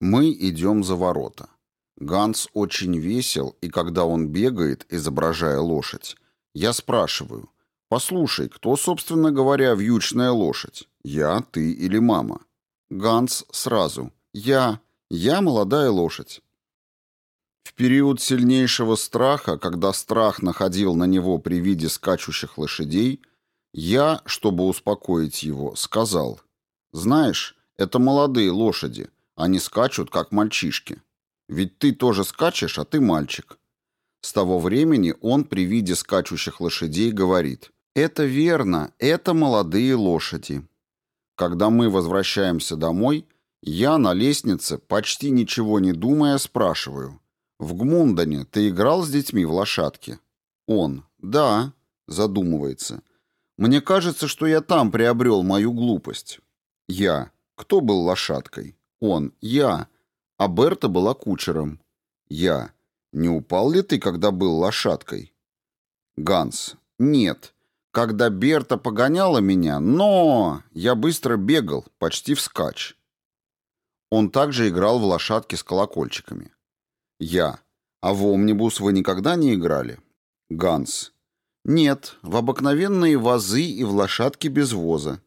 Мы идем за ворота. Ганс очень весел, и когда он бегает, изображая лошадь, я спрашиваю, «Послушай, кто, собственно говоря, вьючная лошадь? Я, ты или мама?» Ганс сразу, «Я, я молодая лошадь». В период сильнейшего страха, когда страх находил на него при виде скачущих лошадей, я, чтобы успокоить его, сказал, «Знаешь, это молодые лошади, они скачут, как мальчишки. Ведь ты тоже скачешь, а ты мальчик». С того времени он при виде скачущих лошадей говорит, «Это верно, это молодые лошади». Когда мы возвращаемся домой, я на лестнице, почти ничего не думая, спрашиваю, «В Гмундане ты играл с детьми в лошадке?» Он, «Да», задумывается, «Мне кажется, что я там приобрел мою глупость». Я, «Кто был лошадкой?» Он, «Я», а Берта была кучером. Я, «Не упал ли ты, когда был лошадкой?» Ганс, «Нет». Когда Берта погоняла меня, но я быстро бегал, почти вскачь. Он также играл в лошадки с колокольчиками. Я. А в омнибус вы никогда не играли? Ганс. Нет, в обыкновенные вазы и в лошадки без воза.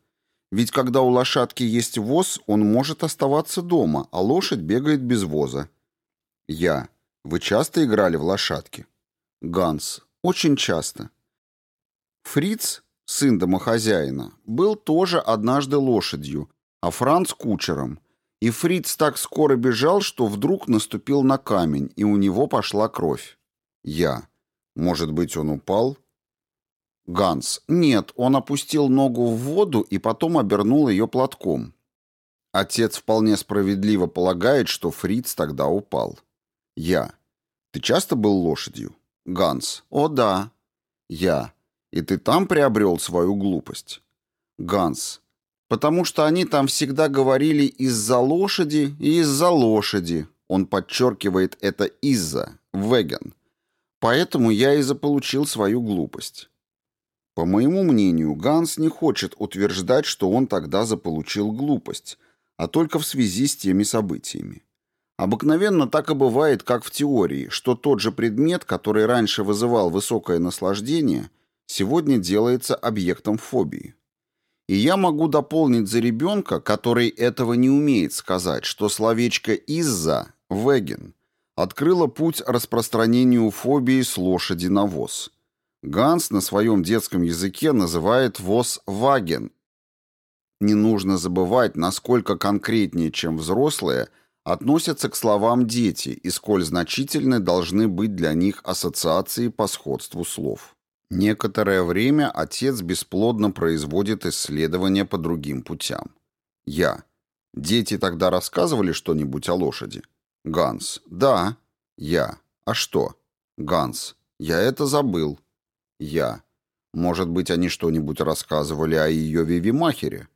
Ведь когда у лошадки есть воз, он может оставаться дома, а лошадь бегает без воза. Я. Вы часто играли в лошадки? Ганс. Очень часто. Фриц, сын домохозяина, был тоже однажды лошадью, а Франц кучером. И Фриц так скоро бежал, что вдруг наступил на камень, и у него пошла кровь. Я. Может быть, он упал? Ганс. Нет, он опустил ногу в воду и потом обернул ее платком. Отец вполне справедливо полагает, что Фриц тогда упал. Я. Ты часто был лошадью? Ганс. О, да. Я. И ты там приобрел свою глупость? Ганс. Потому что они там всегда говорили из-за лошади и из-за лошади. Он подчеркивает это «из-за», «веген». Поэтому я и заполучил свою глупость. По моему мнению, Ганс не хочет утверждать, что он тогда заполучил глупость, а только в связи с теми событиями. Обыкновенно так и бывает, как в теории, что тот же предмет, который раньше вызывал высокое наслаждение, сегодня делается объектом фобии. И я могу дополнить за ребенка, который этого не умеет сказать, что словечко «из-за» «веген» открыло путь распространению фобии с лошади на воз. Ганс на своем детском языке называет воз «ваген». Не нужно забывать, насколько конкретнее, чем взрослые – относятся к словам дети и сколь значительны должны быть для них ассоциации по сходству слов. Некоторое время отец бесплодно производит исследования по другим путям. Я. Дети тогда рассказывали что-нибудь о лошади? Ганс. Да. Я. А что? Ганс. Я это забыл. Я. Может быть, они что-нибудь рассказывали о ее Вивимахере?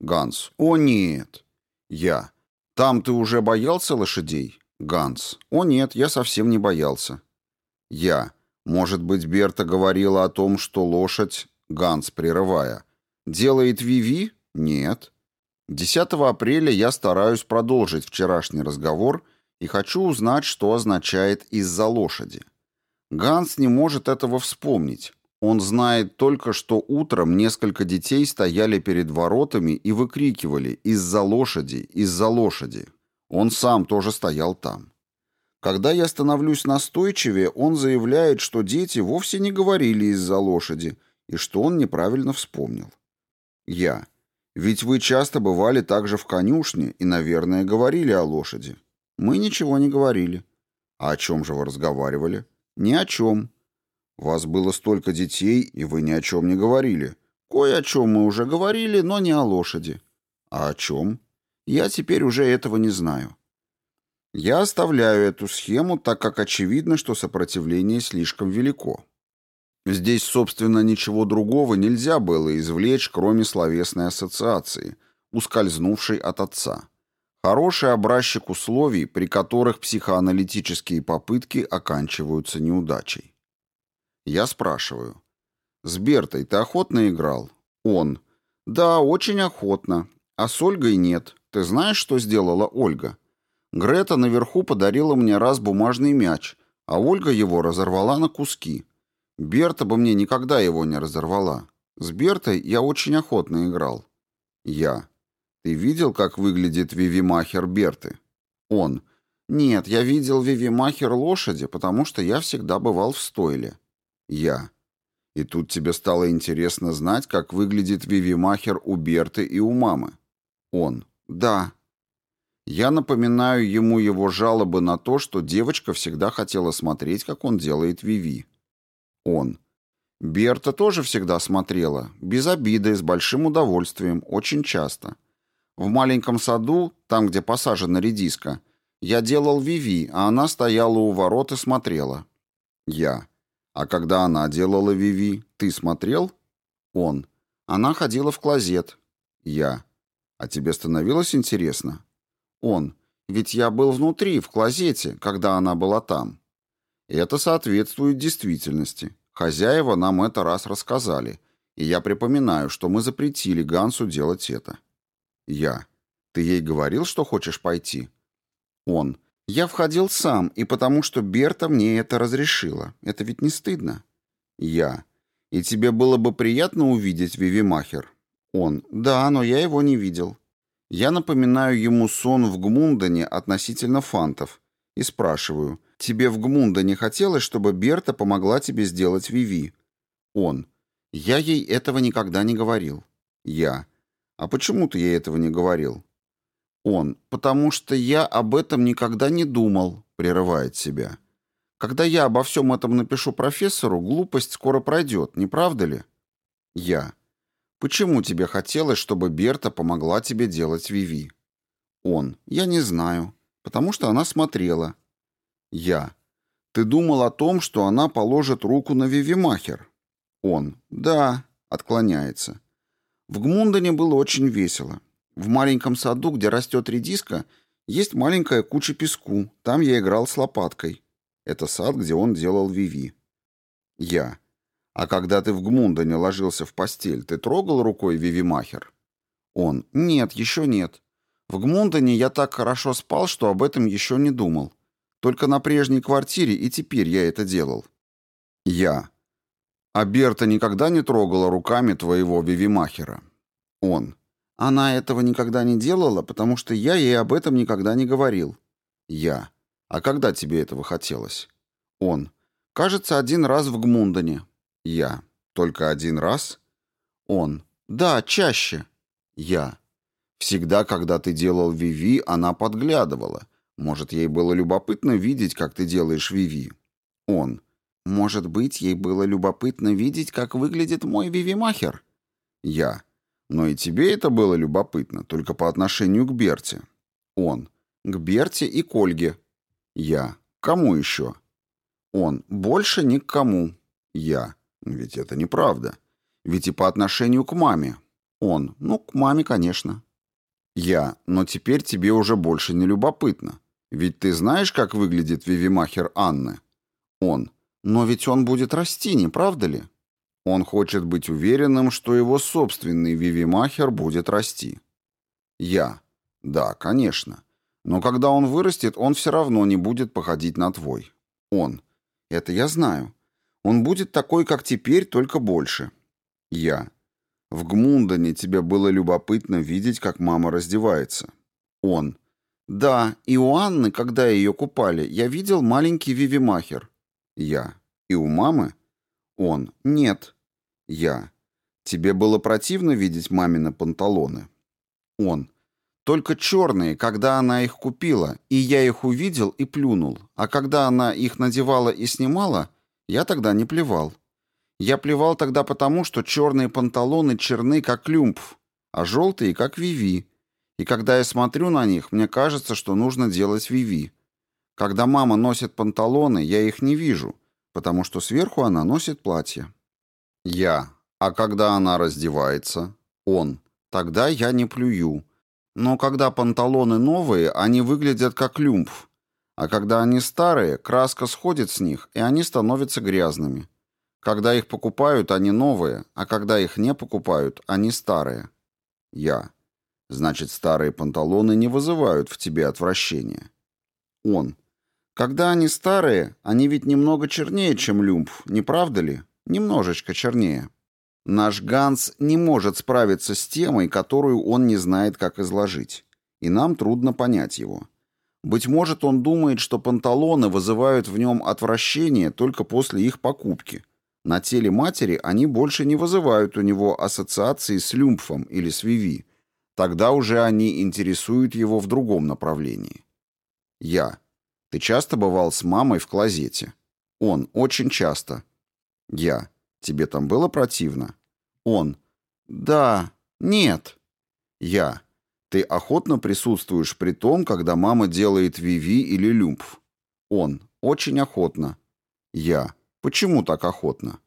Ганс. О, нет. Я. «Там ты уже боялся лошадей?» Ганс. «О нет, я совсем не боялся». Я. «Может быть, Берта говорила о том, что лошадь...» Ганс, прерывая. «Делает Виви?» «Нет». 10 апреля я стараюсь продолжить вчерашний разговор и хочу узнать, что означает «из-за лошади». Ганс не может этого вспомнить. Он знает только, что утром несколько детей стояли перед воротами и выкрикивали «Из-за лошади! Из-за лошади!». Он сам тоже стоял там. Когда я становлюсь настойчивее, он заявляет, что дети вовсе не говорили из-за лошади, и что он неправильно вспомнил. Я. Ведь вы часто бывали также в конюшне и, наверное, говорили о лошади. Мы ничего не говорили. А о чем же вы разговаривали? Ни о чем. Вас было столько детей, и вы ни о чем не говорили. Кое о чем мы уже говорили, но не о лошади. А о чем? Я теперь уже этого не знаю. Я оставляю эту схему, так как очевидно, что сопротивление слишком велико. Здесь, собственно, ничего другого нельзя было извлечь, кроме словесной ассоциации, ускользнувшей от отца. Хороший образчик условий, при которых психоаналитические попытки оканчиваются неудачей. Я спрашиваю. «С Бертой ты охотно играл?» Он. «Да, очень охотно. А с Ольгой нет. Ты знаешь, что сделала Ольга?» Грета наверху подарила мне раз бумажный мяч, а Ольга его разорвала на куски. Берта бы мне никогда его не разорвала. С Бертой я очень охотно играл. Я. Ты видел, как выглядит Вивимахер Берты? Он. Нет, я видел Вивимахер лошади, потому что я всегда бывал в стойле. Я. И тут тебе стало интересно знать, как выглядит Вивимахер у Берты и у мамы. Он. Да. Я напоминаю ему его жалобы на то, что девочка всегда хотела смотреть, как он делает Виви. Он. Берта тоже всегда смотрела, без обиды, с большим удовольствием, очень часто. В маленьком саду, там, где посажена редиска, я делал Виви, а она стояла у ворот и смотрела. Я. А когда она делала Виви, ты смотрел? Он. Она ходила в клозет. Я. А тебе становилось интересно? Он. Ведь я был внутри, в клозете, когда она была там. Это соответствует действительности. Хозяева нам это раз рассказали, и я припоминаю, что мы запретили Гансу делать это. Я. Ты ей говорил, что хочешь пойти? Он. Я входил сам, и потому что Берта мне это разрешила. Это ведь не стыдно. Я. И тебе было бы приятно увидеть Вивимахер? Он. Да, но я его не видел. Я напоминаю ему сон в Гмундене относительно фантов и спрашиваю, Тебе в Гмунда не хотелось, чтобы Берта помогла тебе сделать Виви? Он. Я ей этого никогда не говорил. Я. А почему ты ей этого не говорил? Он. Потому что я об этом никогда не думал, прерывает себя. Когда я обо всем этом напишу профессору, глупость скоро пройдет, не правда ли? Я. Почему тебе хотелось, чтобы Берта помогла тебе делать Виви? Он. Я не знаю. Потому что она смотрела. Я. Ты думал о том, что она положит руку на Вивимахер? Он. Да. Отклоняется. В Гмундене было очень весело. В маленьком саду, где растет редиска, есть маленькая куча песку. Там я играл с лопаткой. Это сад, где он делал Виви. Я. А когда ты в Гмундене ложился в постель, ты трогал рукой Вивимахер? Он. Нет, еще нет. В Гмундене я так хорошо спал, что об этом еще не думал. Только на прежней квартире и теперь я это делал. Я. А Берта никогда не трогала руками твоего Вивимахера? Он. Она этого никогда не делала, потому что я ей об этом никогда не говорил. Я. А когда тебе этого хотелось? Он. Кажется, один раз в Гмундене. Я. Только один раз? Он. Да, чаще. Я. Всегда, когда ты делал Виви, она подглядывала. Может, ей было любопытно видеть, как ты делаешь Виви? Он. Может быть, ей было любопытно видеть, как выглядит мой Вивимахер? Я. Но и тебе это было любопытно, только по отношению к Берте. Он. К Берте и к Ольге. Я. Кому еще? Он. Больше ни к кому. Я. Ведь это неправда. Ведь и по отношению к маме. Он. Ну, к маме, конечно. Я. Но теперь тебе уже больше не любопытно. Ведь ты знаешь, как выглядит Вивимахер Анны? Он. Но ведь он будет расти, не правда ли? Он хочет быть уверенным, что его собственный Вивимахер будет расти. Я. Да, конечно. Но когда он вырастет, он все равно не будет походить на твой. Он. Это я знаю. Он будет такой, как теперь, только больше. Я. В Гмундане тебе было любопытно видеть, как мама раздевается. Он. Да, и у Анны, когда ее купали, я видел маленький Вивимахер. Я. И у мамы? Он. Нет. Я. Тебе было противно видеть мамины панталоны? Он. Только черные, когда она их купила, и я их увидел и плюнул. А когда она их надевала и снимала, я тогда не плевал. Я плевал тогда потому, что черные панталоны черны, как люмпф, а желтые, как Виви. И когда я смотрю на них, мне кажется, что нужно делать Виви. Когда мама носит панталоны, я их не вижу, потому что сверху она носит платье. Я. А когда она раздевается? Он. Тогда я не плюю. Но когда панталоны новые, они выглядят как люмф. А когда они старые, краска сходит с них, и они становятся грязными. Когда их покупают, они новые, а когда их не покупают, они старые. Я. Значит, старые панталоны не вызывают в тебе отвращения. Он. Когда они старые, они ведь немного чернее, чем люмф, не правда ли? Немножечко чернее. Наш Ганс не может справиться с темой, которую он не знает, как изложить. И нам трудно понять его. Быть может, он думает, что панталоны вызывают в нем отвращение только после их покупки. На теле матери они больше не вызывают у него ассоциации с люмфом или с виви. Тогда уже они интересуют его в другом направлении. Я. Ты часто бывал с мамой в клозете? Он. Очень часто. Я. Тебе там было противно? Он. Да. Нет. Я. Ты охотно присутствуешь при том, когда мама делает виви или люмф? Он. Очень охотно. Я. Почему так охотно?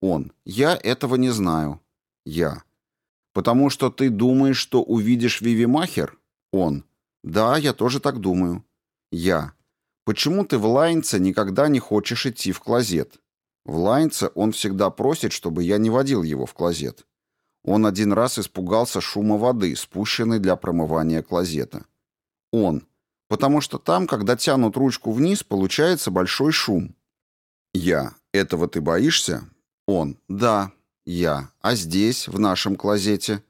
Он. Я этого не знаю. Я. Потому что ты думаешь, что увидишь Виви Махер? Он. Да, я тоже так думаю. Я. Почему ты в Лайнце никогда не хочешь идти в клозет? В Лайнце он всегда просит, чтобы я не водил его в клозет. Он один раз испугался шума воды, спущенной для промывания клозета. Он. Потому что там, когда тянут ручку вниз, получается большой шум. Я. Этого ты боишься? Он. Да. Я. А здесь, в нашем клозете?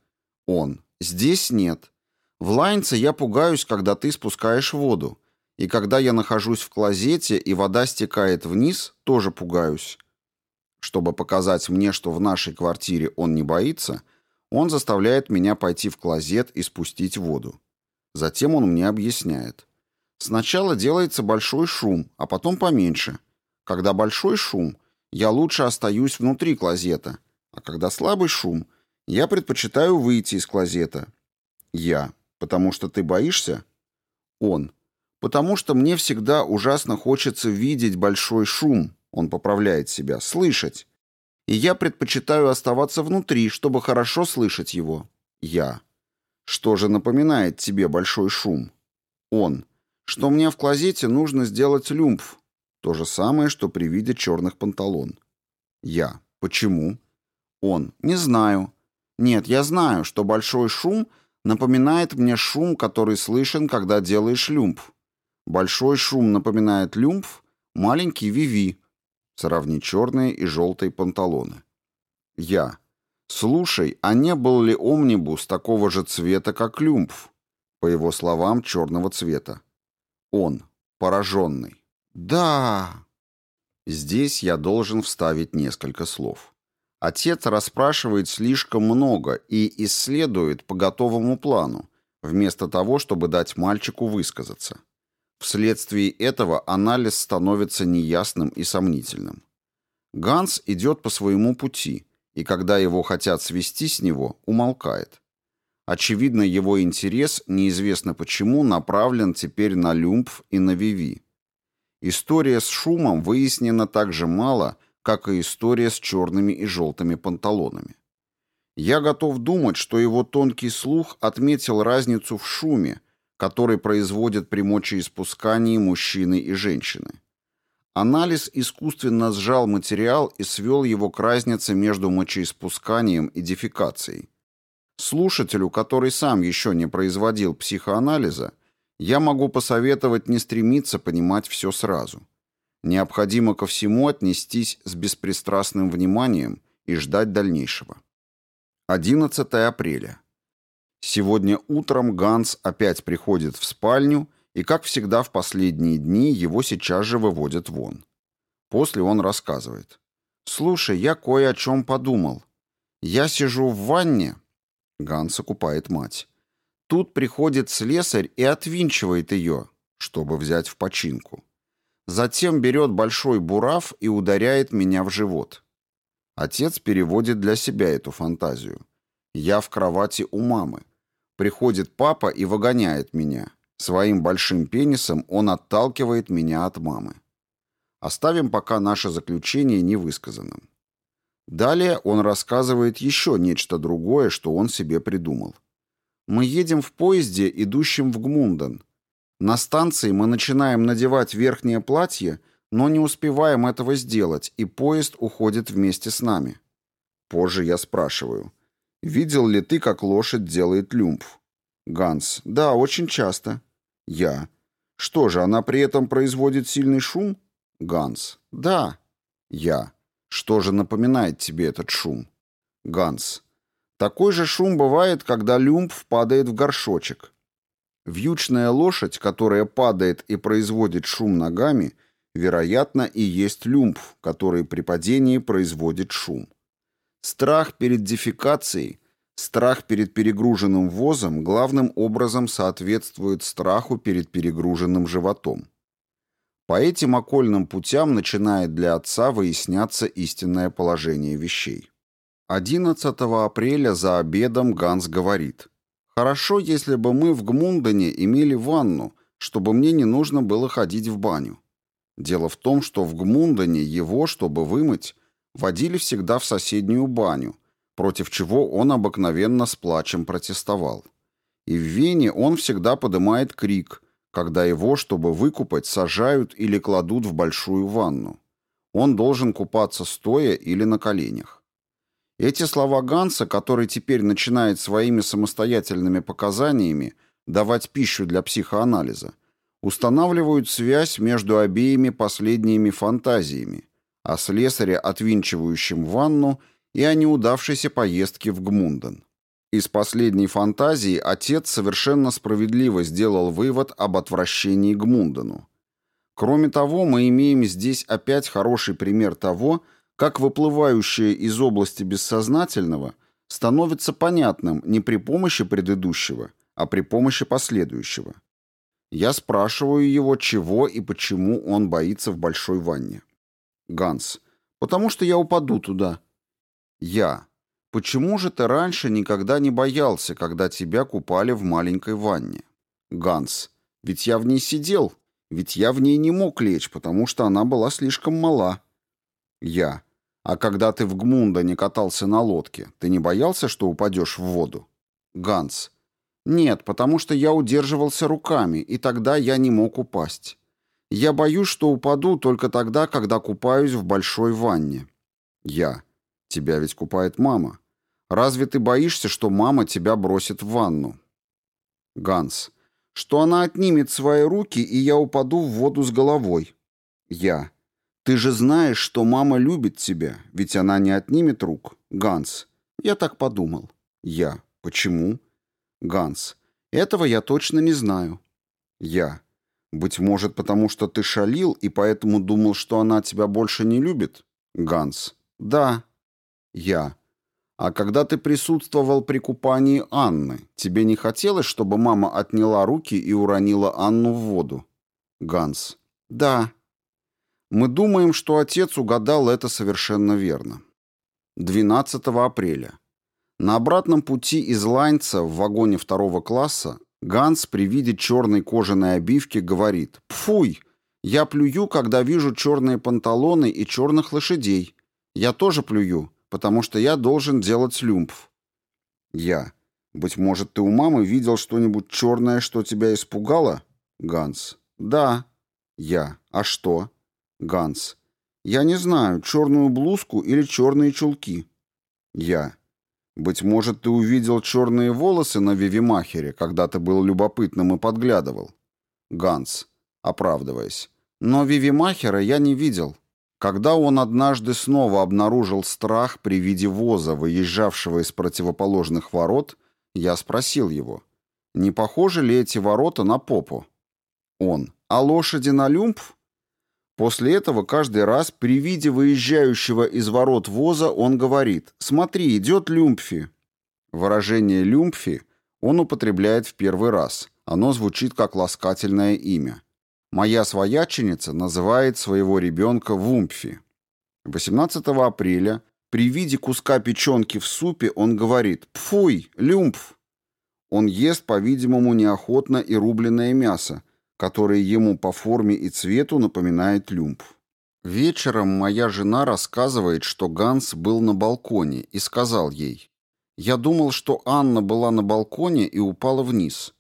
Он. Здесь нет. В Лайнце я пугаюсь, когда ты спускаешь воду. И когда я нахожусь в клозете, и вода стекает вниз, тоже пугаюсь. Чтобы показать мне, что в нашей квартире он не боится, он заставляет меня пойти в клозет и спустить воду. Затем он мне объясняет. Сначала делается большой шум, а потом поменьше. Когда большой шум, я лучше остаюсь внутри клозета, а когда слабый шум, я предпочитаю выйти из клозета. Я. Потому что ты боишься? Он. Потому что мне всегда ужасно хочется видеть большой шум, он поправляет себя. Слышать. И я предпочитаю оставаться внутри, чтобы хорошо слышать его. Я. Что же напоминает тебе большой шум? Он. Что мне в клозете нужно сделать люмф. То же самое, что при виде черных панталон. Я. Почему? Он. Не знаю. Нет, я знаю, что большой шум напоминает мне шум, который слышен, когда делаешь люмф. Большой шум напоминает люмф, маленький виви, Сравни черные и желтые панталоны. Я. Слушай, а не был ли омнибус такого же цвета, как люмф? По его словам, черного цвета. Он. Пораженный. Да. Здесь я должен вставить несколько слов. Отец расспрашивает слишком много и исследует по готовому плану, вместо того, чтобы дать мальчику высказаться. Вследствие этого анализ становится неясным и сомнительным. Ганс идет по своему пути, и когда его хотят свести с него, умолкает. Очевидно, его интерес, неизвестно почему, направлен теперь на Люмпф и на Виви. История с шумом выяснена так же мало, как и история с черными и желтыми панталонами. Я готов думать, что его тонкий слух отметил разницу в шуме, который производят при мочеиспускании мужчины и женщины. Анализ искусственно сжал материал и свел его к разнице между мочеиспусканием и дефекацией. Слушателю, который сам еще не производил психоанализа, я могу посоветовать не стремиться понимать все сразу. Необходимо ко всему отнестись с беспристрастным вниманием и ждать дальнейшего. 11 апреля. Сегодня утром Ганс опять приходит в спальню, и, как всегда в последние дни, его сейчас же выводят вон. После он рассказывает. «Слушай, я кое о чем подумал. Я сижу в ванне...» Ганс окупает мать. Тут приходит слесарь и отвинчивает ее, чтобы взять в починку. Затем берет большой бурав и ударяет меня в живот. Отец переводит для себя эту фантазию. Я в кровати у мамы. Приходит папа и выгоняет меня. Своим большим пенисом он отталкивает меня от мамы. Оставим пока наше заключение невысказанным. Далее он рассказывает еще нечто другое, что он себе придумал. Мы едем в поезде, идущем в Гмунден. На станции мы начинаем надевать верхнее платье, но не успеваем этого сделать, и поезд уходит вместе с нами. Позже я спрашиваю, Видел ли ты, как лошадь делает люмф? Ганс. Да, очень часто. Я. Что же, она при этом производит сильный шум? Ганс. Да. Я. Что же напоминает тебе этот шум? Ганс. Такой же шум бывает, когда люмф падает в горшочек. Вьючная лошадь, которая падает и производит шум ногами, вероятно, и есть люмф, который при падении производит шум. Страх перед дефекацией, страх перед перегруженным возом главным образом соответствует страху перед перегруженным животом. По этим окольным путям начинает для отца выясняться истинное положение вещей. 11 апреля за обедом Ганс говорит. «Хорошо, если бы мы в Гмундене имели ванну, чтобы мне не нужно было ходить в баню. Дело в том, что в Гмундене его, чтобы вымыть, водили всегда в соседнюю баню, против чего он обыкновенно с плачем протестовал. И в Вене он всегда поднимает крик, когда его, чтобы выкупать, сажают или кладут в большую ванну. Он должен купаться стоя или на коленях. Эти слова Ганса, который теперь начинает своими самостоятельными показаниями давать пищу для психоанализа, устанавливают связь между обеими последними фантазиями о слесаре, отвинчивающем ванну, и о неудавшейся поездке в Гмунден. Из последней фантазии отец совершенно справедливо сделал вывод об отвращении Гмундену. Кроме того, мы имеем здесь опять хороший пример того, как выплывающее из области бессознательного становится понятным не при помощи предыдущего, а при помощи последующего. Я спрашиваю его, чего и почему он боится в большой ванне. Ганс. Потому что я упаду туда. Я. Почему же ты раньше никогда не боялся, когда тебя купали в маленькой ванне? Ганс. Ведь я в ней сидел. Ведь я в ней не мог лечь, потому что она была слишком мала. Я. А когда ты в Гмундане катался на лодке, ты не боялся, что упадешь в воду? Ганс. Нет, потому что я удерживался руками, и тогда я не мог упасть. Я боюсь, что упаду только тогда, когда купаюсь в большой ванне. Я. Тебя ведь купает мама. Разве ты боишься, что мама тебя бросит в ванну? Ганс. Что она отнимет свои руки, и я упаду в воду с головой. Я. Ты же знаешь, что мама любит тебя, ведь она не отнимет рук. Ганс. Я так подумал. Я. Почему? Ганс. Этого я точно не знаю. Я. Быть может, потому что ты шалил и поэтому думал, что она тебя больше не любит? Ганс. Да. Я. А когда ты присутствовал при купании Анны, тебе не хотелось, чтобы мама отняла руки и уронила Анну в воду? Ганс. Да. Мы думаем, что отец угадал это совершенно верно. 12 апреля. На обратном пути из Лайнца в вагоне второго класса Ганс при виде черной кожаной обивки говорит «Пфуй! Я плюю, когда вижу черные панталоны и черных лошадей. Я тоже плюю, потому что я должен делать люмпф». Я. «Быть может, ты у мамы видел что-нибудь черное, что тебя испугало?» Ганс. «Да». Я. «А что?» Ганс. Я не знаю, черную блузку или черные чулки. Я. Быть может, ты увидел черные волосы на Вивимахере, когда ты был любопытным и подглядывал. Ганс, оправдываясь. Но Вивимахера я не видел. Когда он однажды снова обнаружил страх при виде воза, выезжавшего из противоположных ворот, я спросил его, не похожи ли эти ворота на попу? Он, а лошади на люмпф? После этого каждый раз при виде выезжающего из ворот воза он говорит «Смотри, идет Люмпфи». Выражение «Люмпфи» он употребляет в первый раз. Оно звучит как ласкательное имя. Моя свояченица называет своего ребенка Вумпфи. 18 апреля при виде куска печенки в супе он говорит «Пфуй, люмпф». Он ест, по-видимому, неохотно и рубленное мясо, который ему по форме и цвету напоминает люмп. Вечером моя жена рассказывает, что Ганс был на балконе и сказал ей, «Я думал, что Анна была на балконе и упала вниз».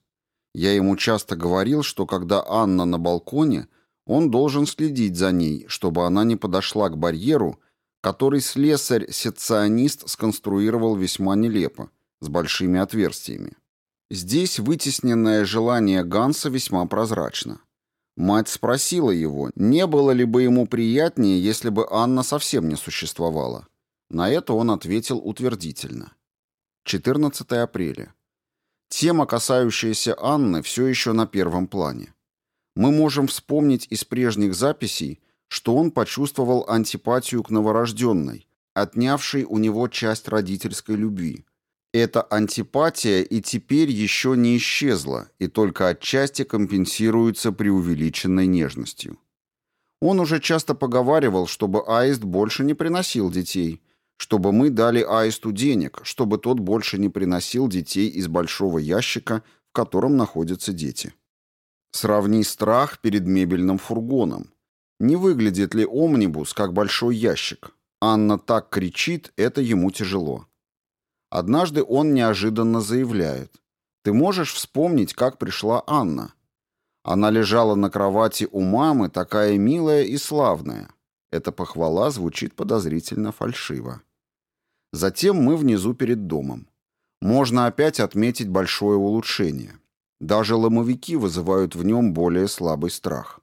Я ему часто говорил, что когда Анна на балконе, он должен следить за ней, чтобы она не подошла к барьеру, который слесарь-секционист сконструировал весьма нелепо, с большими отверстиями. Здесь вытесненное желание Ганса весьма прозрачно. Мать спросила его, не было ли бы ему приятнее, если бы Анна совсем не существовала. На это он ответил утвердительно. 14 апреля. Тема, касающаяся Анны, все еще на первом плане. Мы можем вспомнить из прежних записей, что он почувствовал антипатию к новорожденной, отнявшей у него часть родительской любви. Эта антипатия и теперь еще не исчезла и только отчасти компенсируется преувеличенной нежностью. Он уже часто поговаривал, чтобы Аист больше не приносил детей, чтобы мы дали Аисту денег, чтобы тот больше не приносил детей из большого ящика, в котором находятся дети. Сравни страх перед мебельным фургоном. Не выглядит ли омнибус как большой ящик? Анна так кричит, это ему тяжело. Однажды он неожиданно заявляет. «Ты можешь вспомнить, как пришла Анна?» Она лежала на кровати у мамы, такая милая и славная. Эта похвала звучит подозрительно фальшиво. Затем мы внизу перед домом. Можно опять отметить большое улучшение. Даже ломовики вызывают в нем более слабый страх.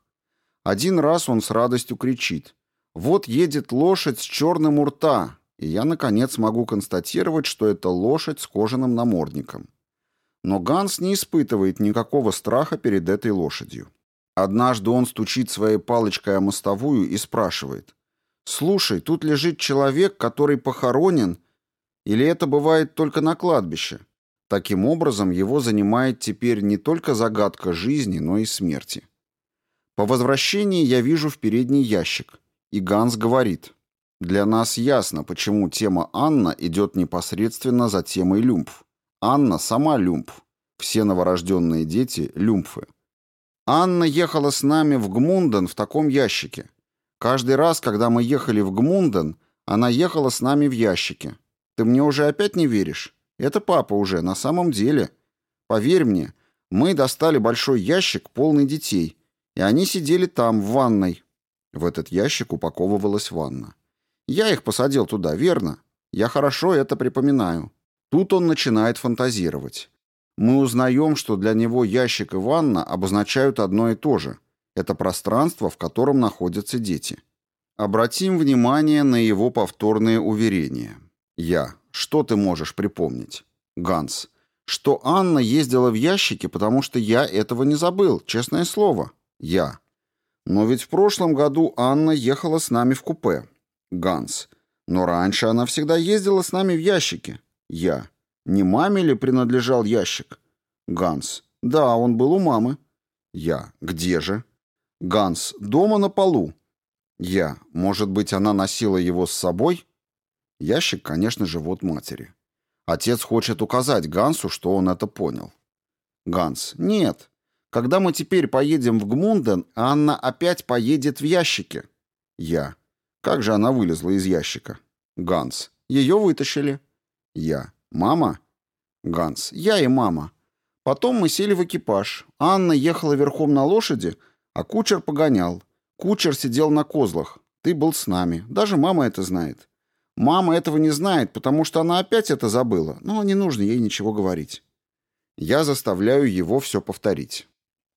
Один раз он с радостью кричит. «Вот едет лошадь с черным у рта!» И я, наконец, могу констатировать, что это лошадь с кожаным намордником. Но Ганс не испытывает никакого страха перед этой лошадью. Однажды он стучит своей палочкой о мостовую и спрашивает. «Слушай, тут лежит человек, который похоронен, или это бывает только на кладбище?» Таким образом, его занимает теперь не только загадка жизни, но и смерти. По возвращении я вижу в передний ящик, и Ганс говорит, «Для нас ясно, почему тема Анна идет непосредственно за темой люмф. Анна сама люмф. Все новорожденные дети – люмфы. Анна ехала с нами в Гмунден в таком ящике. Каждый раз, когда мы ехали в Гмунден, она ехала с нами в ящике. Ты мне уже опять не веришь? Это папа уже, на самом деле. Поверь мне, мы достали большой ящик, полный детей, и они сидели там, в ванной. В этот ящик упаковывалась ванна. Я их посадил туда, верно? Я хорошо это припоминаю. Тут он начинает фантазировать. Мы узнаем, что для него ящик и ванна обозначают одно и то же. Это пространство, в котором находятся дети. Обратим внимание на его повторные уверения. Я. Что ты можешь припомнить? Ганс. Что Анна ездила в ящике, потому что я этого не забыл, честное слово. Я. Но ведь в прошлом году Анна ехала с нами в купе. Ганс. Но раньше она всегда ездила с нами в ящике. Я. Не маме ли принадлежал ящик? Ганс. Да, он был у мамы. Я. Где же? Ганс. Дома на полу. Я. Может быть, она носила его с собой? Ящик, конечно же, вот матери. Отец хочет указать Гансу, что он это понял. Ганс. Нет. Когда мы теперь поедем в Гмунден, Анна опять поедет в ящике. Я. Как же она вылезла из ящика? Ганс. Ее вытащили. Я. Мама? Ганс. Я и мама. Потом мы сели в экипаж. Анна ехала верхом на лошади, а кучер погонял. Кучер сидел на козлах. Ты был с нами. Даже мама это знает. Мама этого не знает, потому что она опять это забыла, но не нужно ей ничего говорить. Я заставляю его все повторить.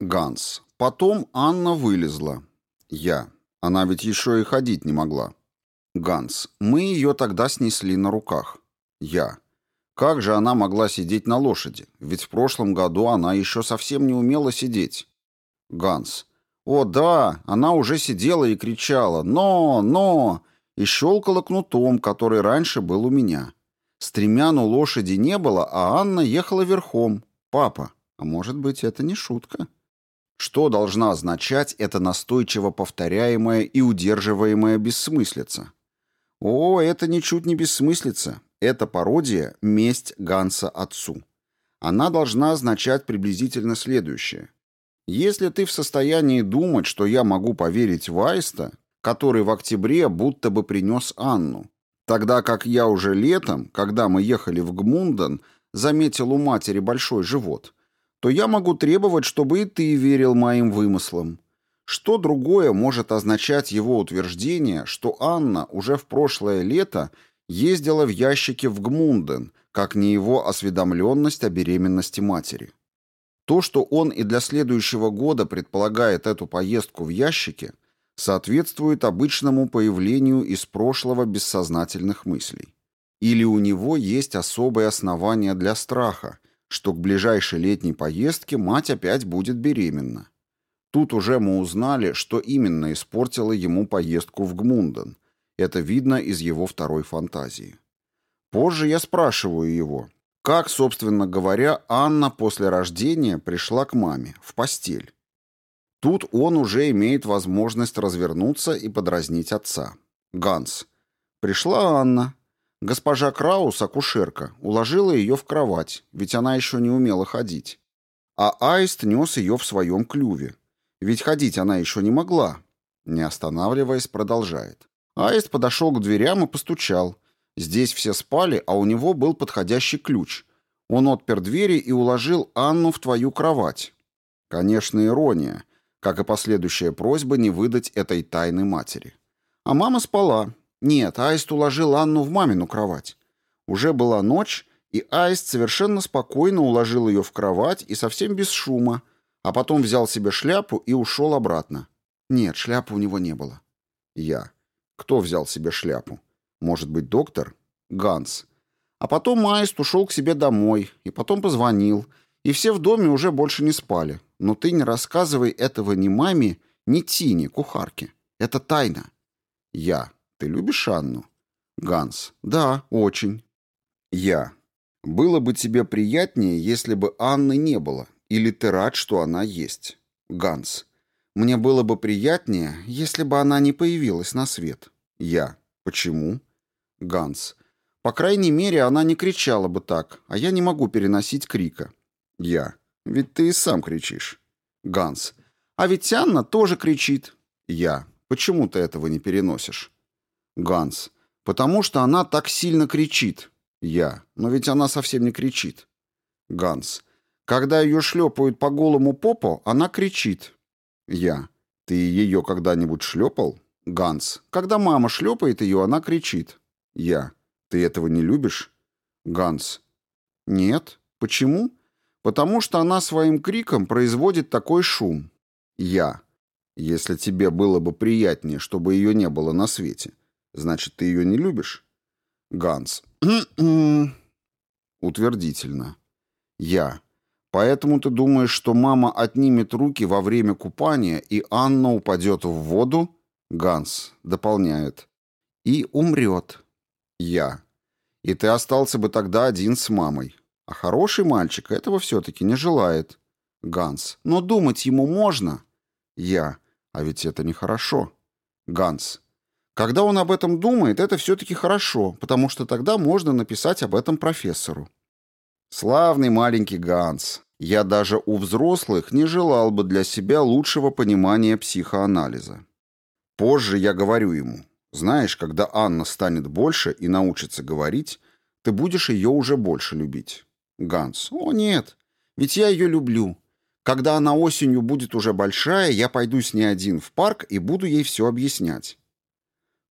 Ганс. Потом Анна вылезла. Я. Она ведь еще и ходить не могла. Ганс. Мы ее тогда снесли на руках. Я. Как же она могла сидеть на лошади? Ведь в прошлом году она еще совсем не умела сидеть. Ганс. О, да, она уже сидела и кричала «Но! Но!» и щелкала кнутом, который раньше был у меня. Стремян у лошади не было, а Анна ехала верхом. Папа, а может быть, это не шутка? Что должна означать эта настойчиво повторяемая и удерживаемая бессмыслица? О, это ничуть не бессмыслица. Это пародия «Месть Ганса отцу». Она должна означать приблизительно следующее. Если ты в состоянии думать, что я могу поверить в Аиста, который в октябре будто бы принес Анну. Тогда как я уже летом, когда мы ехали в Гмунден, заметил у матери большой живот, то я могу требовать, чтобы и ты верил моим вымыслам. Что другое может означать его утверждение, что Анна уже в прошлое лето ездила в ящике в Гмунден, как не его осведомленность о беременности матери? То, что он и для следующего года предполагает эту поездку в ящике, соответствует обычному появлению из прошлого бессознательных мыслей. Или у него есть особые основания для страха, что к ближайшей летней поездке мать опять будет беременна. Тут уже мы узнали, что именно испортило ему поездку в Гмунден. Это видно из его второй фантазии. Позже я спрашиваю его, как, собственно говоря, Анна после рождения пришла к маме, в постель. Тут он уже имеет возможность развернуться и подразнить отца. Ганс. Пришла Анна. Госпожа Краус, акушерка, уложила ее в кровать, ведь она еще не умела ходить. А Аист нес ее в своем клюве. Ведь ходить она еще не могла. Не останавливаясь, продолжает. Аист подошел к дверям и постучал. Здесь все спали, а у него был подходящий ключ. Он отпер двери и уложил Анну в твою кровать. Конечно, ирония как и последующая просьба не выдать этой тайны матери. А мама спала. Нет, Аист уложил Анну в мамину кровать. Уже была ночь, и Аист совершенно спокойно уложил ее в кровать и совсем без шума, а потом взял себе шляпу и ушел обратно. Нет, шляпы у него не было. Я. Кто взял себе шляпу? Может быть, доктор? Ганс. А потом Аист ушел к себе домой, и потом позвонил, и все в доме уже больше не спали. Но ты не рассказывай этого ни маме, ни Тине, кухарке. Это тайна. Я. Ты любишь Анну? Ганс. Да, очень. Я. Было бы тебе приятнее, если бы Анны не было. Или ты рад, что она есть? Ганс. Мне было бы приятнее, если бы она не появилась на свет. Я. Почему? Ганс. По крайней мере, она не кричала бы так, а я не могу переносить крика. Я. Ведь ты и сам кричишь. Ганс. А ведь Анна тоже кричит. Я. Почему ты этого не переносишь? Ганс. Потому что она так сильно кричит. Я. Но ведь она совсем не кричит. Ганс. Когда ее шлепают по голому попу, она кричит. Я. Ты ее когда-нибудь шлепал? Ганс. Когда мама шлепает ее, она кричит. Я. Ты этого не любишь? Ганс. Нет. Почему? потому что она своим криком производит такой шум. Я. Если тебе было бы приятнее, чтобы ее не было на свете, значит, ты ее не любишь? Ганс. Утвердительно. Я. Поэтому ты думаешь, что мама отнимет руки во время купания, и Анна упадет в воду? Ганс дополняет. И умрет. Я. И ты остался бы тогда один с мамой. А хороший мальчик этого все-таки не желает. Ганс. Но думать ему можно. Я. А ведь это нехорошо. Ганс. Когда он об этом думает, это все-таки хорошо, потому что тогда можно написать об этом профессору. Славный маленький Ганс. Я даже у взрослых не желал бы для себя лучшего понимания психоанализа. Позже я говорю ему, знаешь, когда Анна станет больше и научится говорить, ты будешь ее уже больше любить. Ганс. «О, нет, ведь я ее люблю. Когда она осенью будет уже большая, я пойду с ней один в парк и буду ей все объяснять».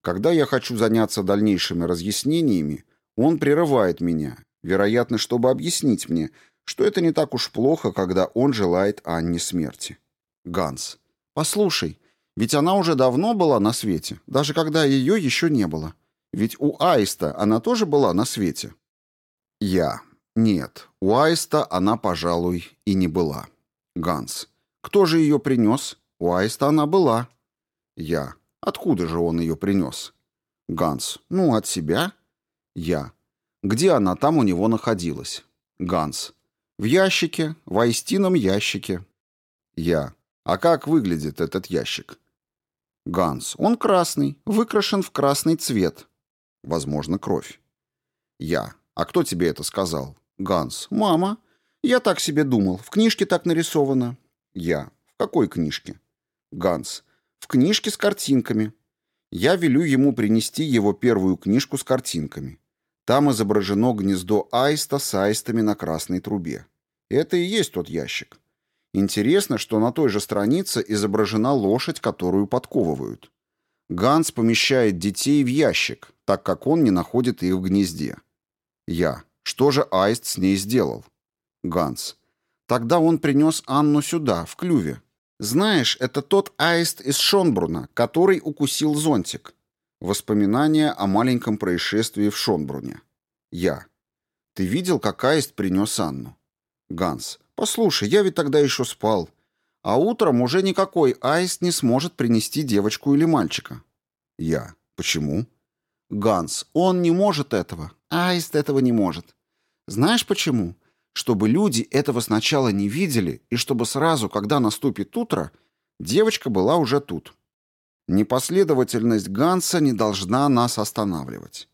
Когда я хочу заняться дальнейшими разъяснениями, он прерывает меня, вероятно, чтобы объяснить мне, что это не так уж плохо, когда он желает Анне смерти. Ганс. «Послушай, ведь она уже давно была на свете, даже когда ее еще не было. Ведь у Аиста она тоже была на свете». Я. Нет, у Аиста она, пожалуй, и не была. Ганс. Кто же ее принес? У Аиста она была. Я. Откуда же он ее принес? Ганс. Ну, от себя. Я. Где она там у него находилась? Ганс. В ящике, в аистином ящике. Я. А как выглядит этот ящик? Ганс. Он красный, выкрашен в красный цвет. Возможно, кровь. Я. А кто тебе это сказал? Ганс. «Мама, я так себе думал. В книжке так нарисовано». Я. «В какой книжке?» Ганс. «В книжке с картинками». Я велю ему принести его первую книжку с картинками. Там изображено гнездо аиста с аистами на красной трубе. Это и есть тот ящик. Интересно, что на той же странице изображена лошадь, которую подковывают. Ганс помещает детей в ящик, так как он не находит их в гнезде. Я. Что же Аист с ней сделал? Ганс. Тогда он принес Анну сюда, в клюве. Знаешь, это тот аист из Шонбруна, который укусил зонтик. Воспоминания о маленьком происшествии в Шонбруне. Я. Ты видел, как аист принес Анну? Ганс. Послушай, я ведь тогда еще спал. А утром уже никакой аист не сможет принести девочку или мальчика. Я. Почему? Ганс. Он не может этого. Аист этого не может. Знаешь почему? Чтобы люди этого сначала не видели, и чтобы сразу, когда наступит утро, девочка была уже тут. Непоследовательность Ганса не должна нас останавливать.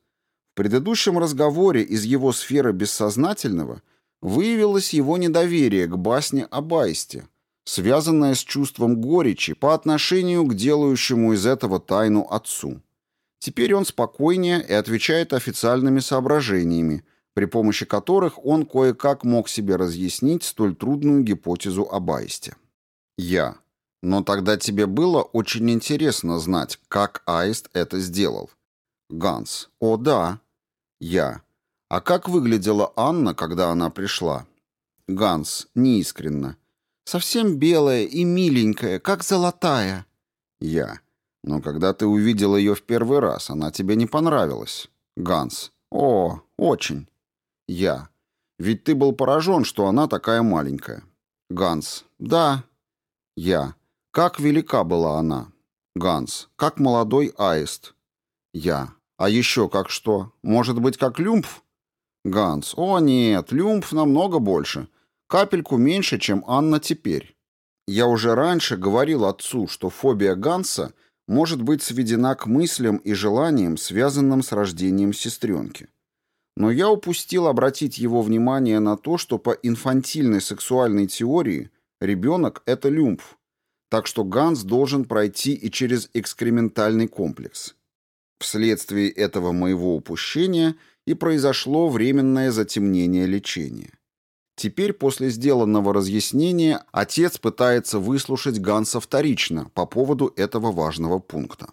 В предыдущем разговоре из его сферы бессознательного выявилось его недоверие к басне о Байсте, связанное с чувством горечи по отношению к делающему из этого тайну отцу. Теперь он спокойнее и отвечает официальными соображениями, при помощи которых он кое-как мог себе разъяснить столь трудную гипотезу о Байсте. Я. Но тогда тебе было очень интересно знать, как Аист это сделал. Ганс. О, да. Я. А как выглядела Анна, когда она пришла? Ганс. Неискренно. Совсем белая и миленькая, как золотая. Я. Но когда ты увидел ее в первый раз, она тебе не понравилась. Ганс. О, очень. Я. Ведь ты был поражен, что она такая маленькая. Ганс. Да. Я. Как велика была она? Ганс. Как молодой аист. Я. А еще как что? Может быть, как люмф? Ганс. О, нет, люмф намного больше. Капельку меньше, чем Анна теперь. Я уже раньше говорил отцу, что фобия Ганса может быть сведена к мыслям и желаниям, связанным с рождением сестренки. Но я упустил обратить его внимание на то, что по инфантильной сексуальной теории ребенок – это люмф, так что Ганс должен пройти и через экскрементальный комплекс. Вследствие этого моего упущения и произошло временное затемнение лечения. Теперь после сделанного разъяснения отец пытается выслушать Ганса вторично по поводу этого важного пункта.